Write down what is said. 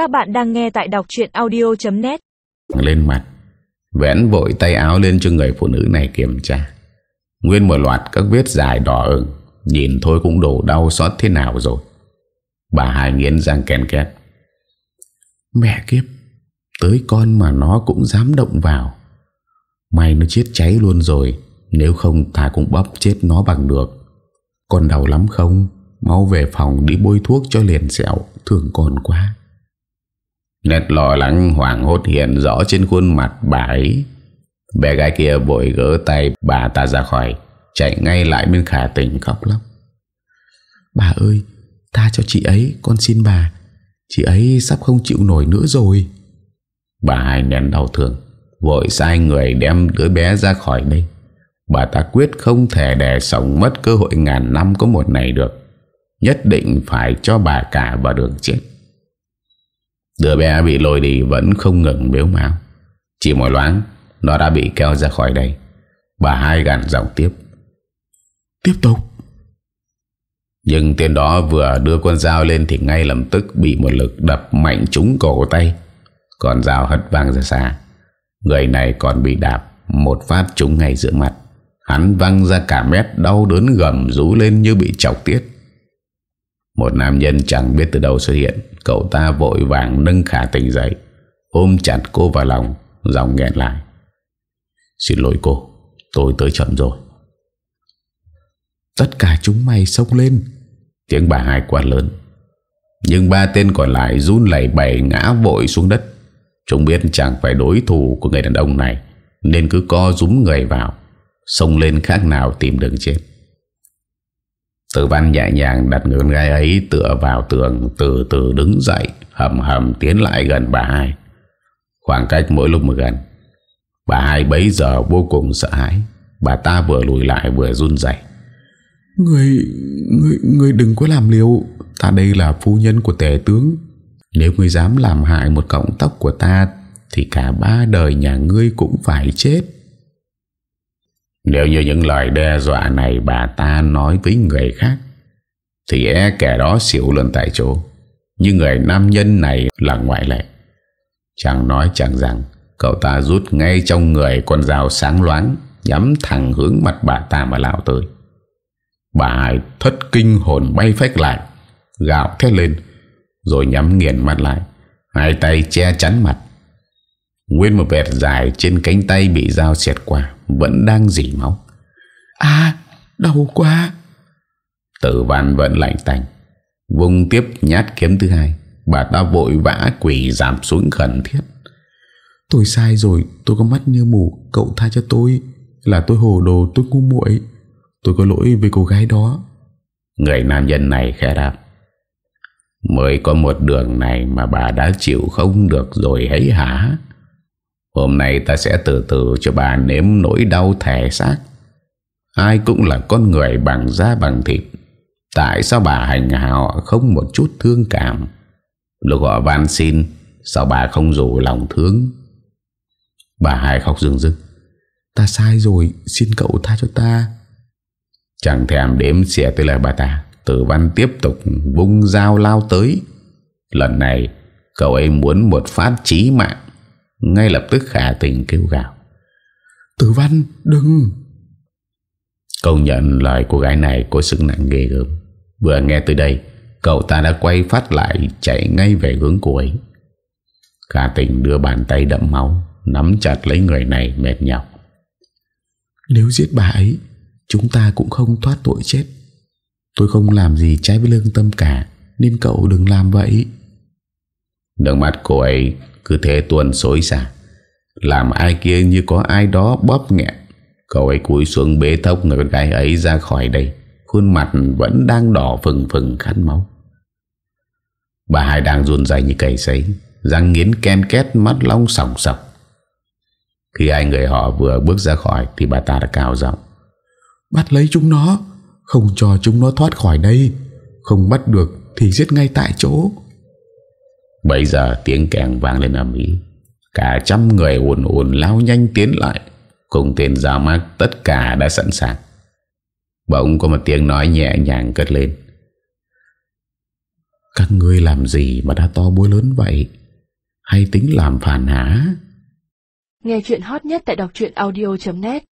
Các bạn đang nghe tại đọc chuyện audio.net Lên mặt, Vén vội tay áo lên cho người phụ nữ này kiểm tra. Nguyên một loạt các vết dài đỏ ửng, Nhìn thôi cũng đổ đau xót thế nào rồi. Bà hai nghiến răng kèn két. Mẹ kiếp, Tới con mà nó cũng dám động vào. May nó chết cháy luôn rồi, Nếu không thà cũng bóp chết nó bằng được. Con đau lắm không? Mau về phòng đi bôi thuốc cho liền sẹo thường còn quá. Nét lo lắng hoảng hốt hiện rõ trên khuôn mặt bà ấy. Bé gái kia vội gỡ tay bà ta ra khỏi, Chạy ngay lại bên khả tình khóc lóc. Bà ơi, Tha cho chị ấy, con xin bà. Chị ấy sắp không chịu nổi nữa rồi. Bà hai nén đau thương, Vội sai người đem đứa bé ra khỏi đây. Bà ta quyết không thể để sống mất cơ hội ngàn năm có một này được. Nhất định phải cho bà cả vào đường chết. Đứa bé bị lôi đi vẫn không ngừng biếu máu. Chỉ một loáng Nó đã bị kéo ra khỏi đây. Bà hai gằn giọng tiếp. Tiếp tục. Nhưng tên đó vừa đưa con dao lên Thì ngay lập tức bị một lực đập mạnh trúng cổ tay. Con dao hất vang ra xa. Người này còn bị đạp Một phát trúng ngay giữa mặt. Hắn văng ra cả mét đau đớn gầm rú lên như bị chọc tiết một nam nhân chẳng biết từ đâu xuất hiện. Cậu ta vội vàng nâng khả tỉnh dậy, Ôm chặt cô vào lòng, Giọng nghẹn lại. Xin lỗi cô, Tôi tới chậm rồi. Tất cả chúng mày xông lên. Tiếng bà hai quát lớn. Nhưng ba tên còn lại run lẩy bẩy ngã vội xuống đất. Chúng biết chẳng phải đối thủ của người đàn ông này, Nên cứ co rúm người vào, Xông lên khác nào tìm đường chết. Tử văn nhẹ nhàng đặt người gái ấy tựa vào tường Từ từ đứng dậy Hầm hầm tiến lại gần bà hai. Khoảng cách mỗi lúc một gần. Bà hai bấy giờ vô cùng sợ hãi. Bà ta vừa lùi lại vừa run dậy Người, người, người đừng có làm liều. Ta đây là phu nhân của tể tướng. Nếu ngươi dám làm hại một cọng tóc của ta Thì cả ba đời nhà ngươi cũng phải chết. Nếu như những lời đe dọa này bà ta nói với người khác, Thì e kẻ đó xỉu luôn tại chỗ. Nhưng người nam nhân này là ngoại lệ. Chàng nói chẳng rằng, Cậu ta rút ngay trong người con dao sáng loáng, Nhắm thẳng hướng mặt bà ta mà lao tới. Bà Hải thất kinh hồn bay phách lại Gạo thét lên, Rồi nhắm nghiền mắt lại, Hai tay che chắn mặt. Nguyên một vẹt dài trên cánh tay bị dao xẹt qua Vẫn đang dỉ máu. À đau quá. Tử văn vẫn lạnh tành Vùng tiếp nhát kiếm thứ hai. Bà ta vội vã quỷ giảm xuống khẩn thiết. Tôi sai rồi Tôi có mắt như mù Cậu tha cho tôi. Là tôi hồ đồ tôi ngu muội. Tôi có lỗi với cô gái đó. Người nam nhân này khẽ đáp Mới có một đường này Mà bà đã chịu không được rồi ấy hả Hôm nay ta sẽ từ từ cho bà nếm nỗi đau thẻ xác. Ai cũng là con người bằng da bằng thịt. Tại sao bà hành hạ họ không một chút thương cảm? Lúc họ van xin, Sao bà không rủ lòng thương? Bà hai khóc rừng rừng Ta sai rồi, Xin cậu tha cho ta. Chẳng thèm đếm xỉa tới lời bà ta. Tử văn tiếp tục vung dao lao tới. Lần này, Cậu ấy muốn một phát chí mạng. Ngay lập tức khả tình kêu gào. Tử văn đừng. Công nhận lời cô gái này có sức nặng ghê gớm. Vừa nghe tới đây Cậu ta đã quay phát lại Chạy ngay về hướng cô ấy. Khả tình đưa bàn tay đậm máu Nắm chặt lấy người này mệt nhọc. Nếu giết bà ấy Chúng ta cũng không thoát tội chết. Tôi không làm gì trái với lương tâm cả Nên cậu đừng làm vậy Nước mắt cô ấy Cứ thế tuần xối xả Làm ai kia như có ai đó bóp nghẹn. Cậu ấy cúi xuống bế thốc người con gái ấy ra khỏi đây. Khuôn mặt vẫn đang đỏ phừng phừng khát máu. Bà hai đang run dày như cầy sấy, Răng nghiến ken két, mắt long sòng sọc. Khi hai người họ vừa bước ra khỏi Thì bà ta đã cao giọng. Bắt lấy chúng nó, Không cho chúng nó thoát khỏi đây. Không bắt được thì giết ngay tại chỗ. Bây giờ tiếng kèn vang lên ầm ĩ. Cả trăm người ồn ồn lao nhanh tiến lại. Cùng tên giáo mắt tất cả đã sẵn sàng. Bỗng có một tiếng nói nhẹ nhàng cất lên. Các ngươi làm gì mà đã to búa lớn vậy? Hay tính làm phản hả? Nghe chuyện hot nhất tại đọc audio.net